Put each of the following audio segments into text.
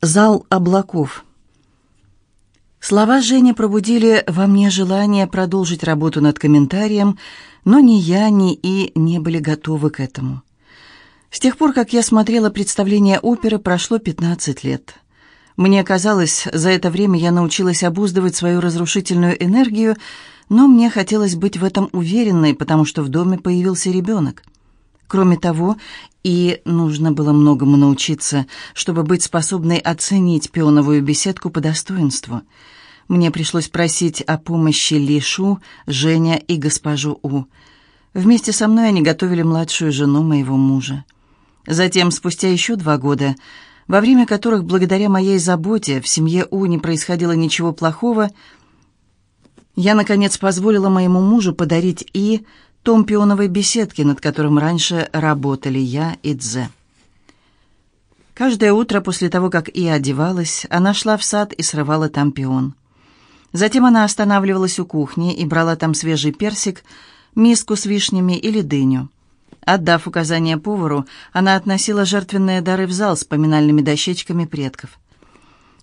Зал облаков. Слова Жени пробудили во мне желание продолжить работу над комментарием, но ни я, ни И не были готовы к этому. С тех пор, как я смотрела представление оперы, прошло 15 лет. Мне казалось, за это время я научилась обуздывать свою разрушительную энергию, но мне хотелось быть в этом уверенной, потому что в доме появился ребенок. Кроме того, и нужно было многому научиться, чтобы быть способной оценить пионовую беседку по достоинству. Мне пришлось просить о помощи Лишу, Женя и госпожу У. Вместе со мной они готовили младшую жену моего мужа. Затем, спустя еще два года, во время которых, благодаря моей заботе, в семье У не происходило ничего плохого, я, наконец, позволила моему мужу подарить И том пионовой беседки, над которым раньше работали я и Дзе. Каждое утро после того, как и одевалась, она шла в сад и срывала там пион. Затем она останавливалась у кухни и брала там свежий персик, миску с вишнями или дыню. Отдав указание повару, она относила жертвенные дары в зал с поминальными дощечками предков.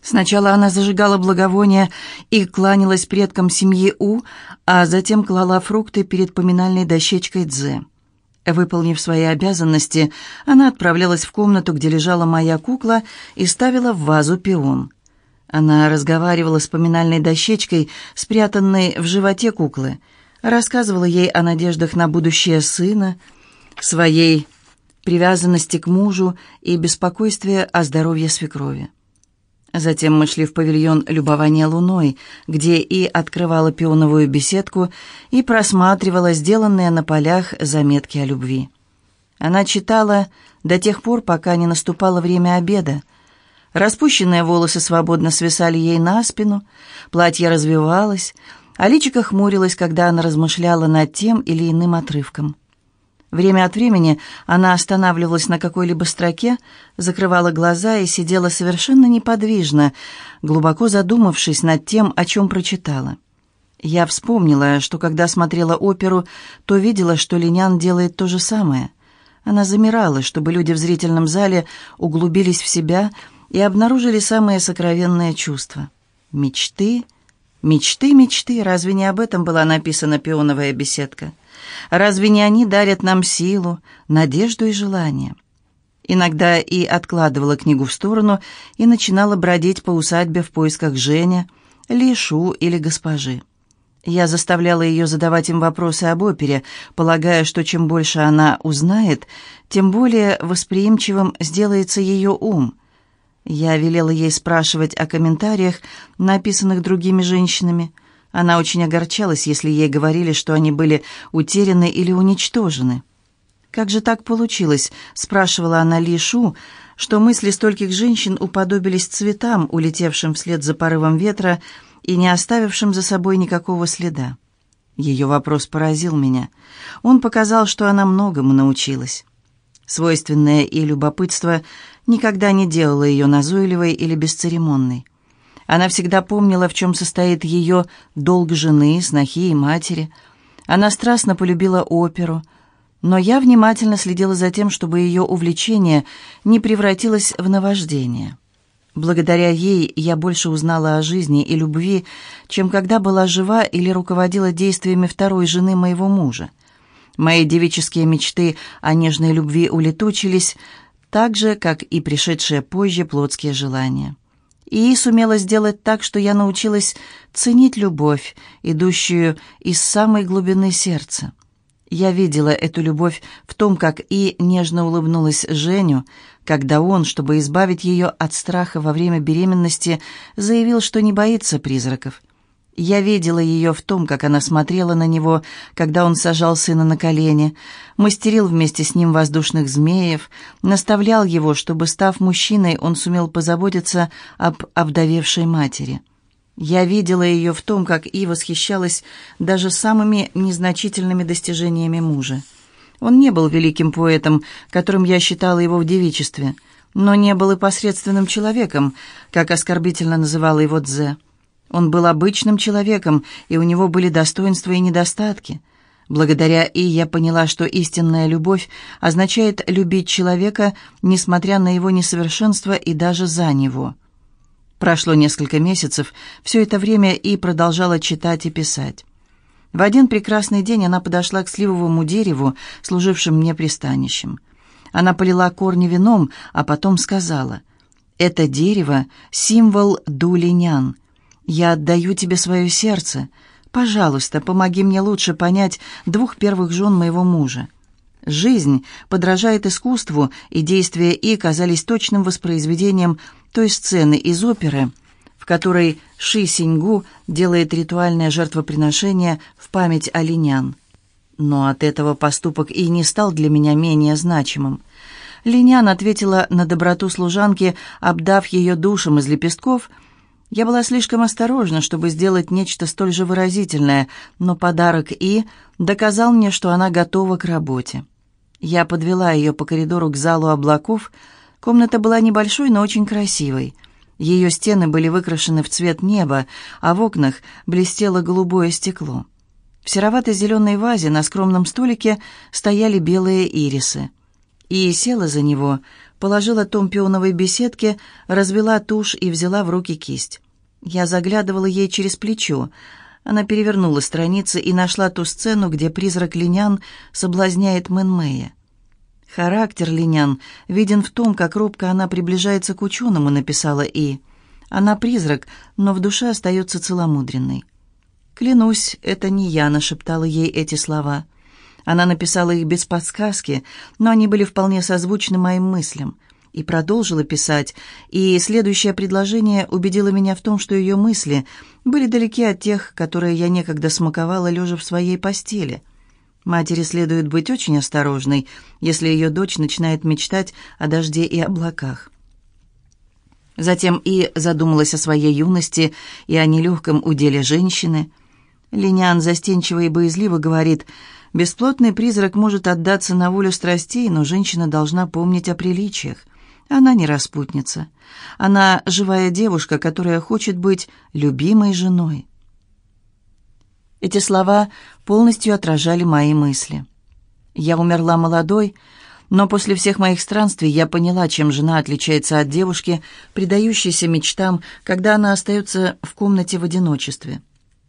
Сначала она зажигала благовония и кланялась предкам семьи У, а затем клала фрукты перед поминальной дощечкой Дзе. Выполнив свои обязанности, она отправлялась в комнату, где лежала моя кукла, и ставила в вазу пион. Она разговаривала с поминальной дощечкой, спрятанной в животе куклы, рассказывала ей о надеждах на будущее сына, своей привязанности к мужу и беспокойстве о здоровье свекрови. Затем мы шли в павильон любования луной, где и открывала пионовую беседку и просматривала сделанные на полях заметки о любви. Она читала до тех пор, пока не наступало время обеда. Распущенные волосы свободно свисали ей на спину, платье развивалось, а личико хмурилось, когда она размышляла над тем или иным отрывком. Время от времени она останавливалась на какой-либо строке, закрывала глаза и сидела совершенно неподвижно, глубоко задумавшись над тем, о чем прочитала. Я вспомнила, что когда смотрела оперу, то видела, что Линян делает то же самое. Она замирала, чтобы люди в зрительном зале углубились в себя и обнаружили самые сокровенные чувства. Мечты, мечты, мечты. Разве не об этом была написана пионовая беседка? Разве не они дарят нам силу, надежду и желание? Иногда и откладывала книгу в сторону и начинала бродить по усадьбе в поисках Женя, Лишу или госпожи. Я заставляла ее задавать им вопросы об опере, полагая, что чем больше она узнает, тем более восприимчивым сделается ее ум. Я велела ей спрашивать о комментариях, написанных другими женщинами – она очень огорчалась, если ей говорили, что они были утеряны или уничтожены. «Как же так получилось?» — спрашивала она Лишу, что мысли стольких женщин уподобились цветам, улетевшим вслед за порывом ветра и не оставившим за собой никакого следа. Ее вопрос поразил меня. Он показал, что она многому научилась. Свойственное и любопытство никогда не делало ее назойливой или бесцеремонной. Она всегда помнила, в чем состоит ее долг жены, снохи и матери. Она страстно полюбила оперу, но я внимательно следила за тем, чтобы ее увлечение не превратилось в наваждение. Благодаря ей я больше узнала о жизни и любви, чем когда была жива или руководила действиями второй жены моего мужа. Мои девические мечты о нежной любви улетучились, так же, как и пришедшие позже плотские желания и сумела сделать так, что я научилась ценить любовь, идущую из самой глубины сердца. Я видела эту любовь в том, как И нежно улыбнулась Женю, когда он, чтобы избавить ее от страха во время беременности, заявил, что не боится призраков. Я видела ее в том, как она смотрела на него, когда он сажал сына на колени, мастерил вместе с ним воздушных змеев, наставлял его, чтобы, став мужчиной, он сумел позаботиться об овдовевшей матери. Я видела ее в том, как И восхищалась даже самыми незначительными достижениями мужа. Он не был великим поэтом, которым я считала его в девичестве, но не был и посредственным человеком, как оскорбительно называла его Дзе. Он был обычным человеком, и у него были достоинства и недостатки. Благодаря И я поняла, что истинная любовь означает любить человека, несмотря на его несовершенство и даже за него – Прошло несколько месяцев, все это время и продолжала читать и писать. В один прекрасный день она подошла к сливовому дереву, служившему мне пристанищем. Она полила корни вином, а потом сказала, «Это дерево — символ дулинян. Я отдаю тебе свое сердце. Пожалуйста, помоги мне лучше понять двух первых жен моего мужа». Жизнь подражает искусству, и действия И казались точным воспроизведением той сцены из оперы, в которой Ши Синьгу делает ритуальное жертвоприношение в память о линян. Но от этого поступок и не стал для меня менее значимым. Линян ответила на доброту служанки, обдав ее душем из лепестков. Я была слишком осторожна, чтобы сделать нечто столь же выразительное, но подарок И доказал мне, что она готова к работе. Я подвела ее по коридору к залу облаков, Комната была небольшой, но очень красивой. Ее стены были выкрашены в цвет неба, а в окнах блестело голубое стекло. В серовато-зеленой вазе на скромном столике стояли белые ирисы. И села за него, положила том пионовой беседки, развела тушь и взяла в руки кисть. Я заглядывала ей через плечо. Она перевернула страницы и нашла ту сцену, где призрак линян соблазняет Мэнмэя. «Характер Линян виден в том, как робко она приближается к ученому», — написала И. «Она призрак, но в душе остается целомудренной». «Клянусь, это не я», — нашептала ей эти слова. Она написала их без подсказки, но они были вполне созвучны моим мыслям. И продолжила писать, и следующее предложение убедило меня в том, что ее мысли были далеки от тех, которые я некогда смаковала, лежа в своей постели — Матери следует быть очень осторожной, если ее дочь начинает мечтать о дожде и облаках. Затем и задумалась о своей юности и о нелегком уделе женщины. Линян застенчиво и боязливо говорит, «Бесплотный призрак может отдаться на волю страстей, но женщина должна помнить о приличиях. Она не распутница. Она живая девушка, которая хочет быть любимой женой». Эти слова полностью отражали мои мысли. Я умерла молодой, но после всех моих странствий я поняла, чем жена отличается от девушки, предающейся мечтам, когда она остается в комнате в одиночестве.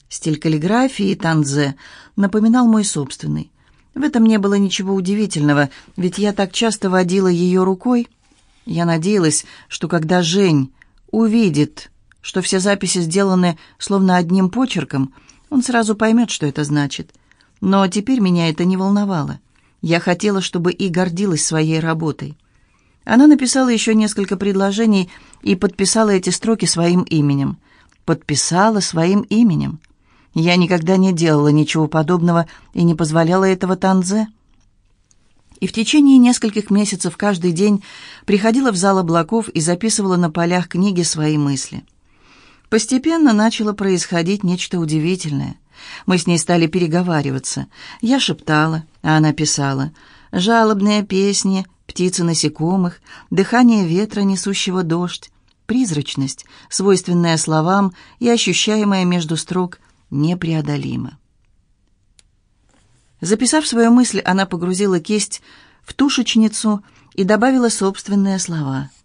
Стиль каллиграфии танзе напоминал мой собственный. В этом не было ничего удивительного, ведь я так часто водила ее рукой. Я надеялась, что когда Жень увидит, что все записи сделаны словно одним почерком – он сразу поймет, что это значит. Но теперь меня это не волновало. Я хотела, чтобы и гордилась своей работой. Она написала еще несколько предложений и подписала эти строки своим именем. Подписала своим именем. Я никогда не делала ничего подобного и не позволяла этого Танзе. И в течение нескольких месяцев каждый день приходила в зал облаков и записывала на полях книги свои мысли. Постепенно начало происходить нечто удивительное. Мы с ней стали переговариваться. Я шептала, а она писала. Жалобные песни, птицы насекомых, дыхание ветра, несущего дождь, призрачность, свойственная словам и ощущаемая между строк, непреодолимо. Записав свою мысль, она погрузила кисть в тушечницу и добавила собственные слова —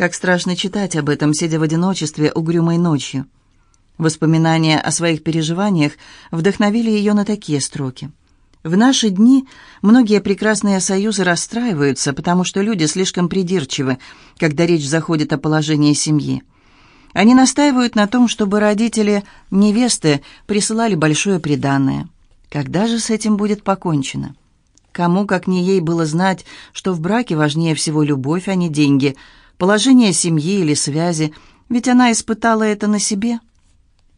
как страшно читать об этом, сидя в одиночестве угрюмой ночью. Воспоминания о своих переживаниях вдохновили ее на такие строки. В наши дни многие прекрасные союзы расстраиваются, потому что люди слишком придирчивы, когда речь заходит о положении семьи. Они настаивают на том, чтобы родители невесты присылали большое приданное. Когда же с этим будет покончено? Кому, как не ей, было знать, что в браке важнее всего любовь, а не деньги – положение семьи или связи, ведь она испытала это на себе.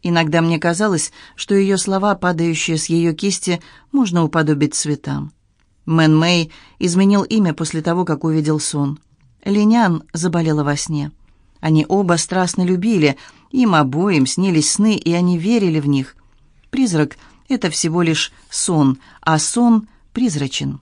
Иногда мне казалось, что ее слова, падающие с ее кисти, можно уподобить цветам. Мэн Мэй изменил имя после того, как увидел сон. Линян заболела во сне. Они оба страстно любили, им обоим снились сны, и они верили в них. Призрак — это всего лишь сон, а сон призрачен.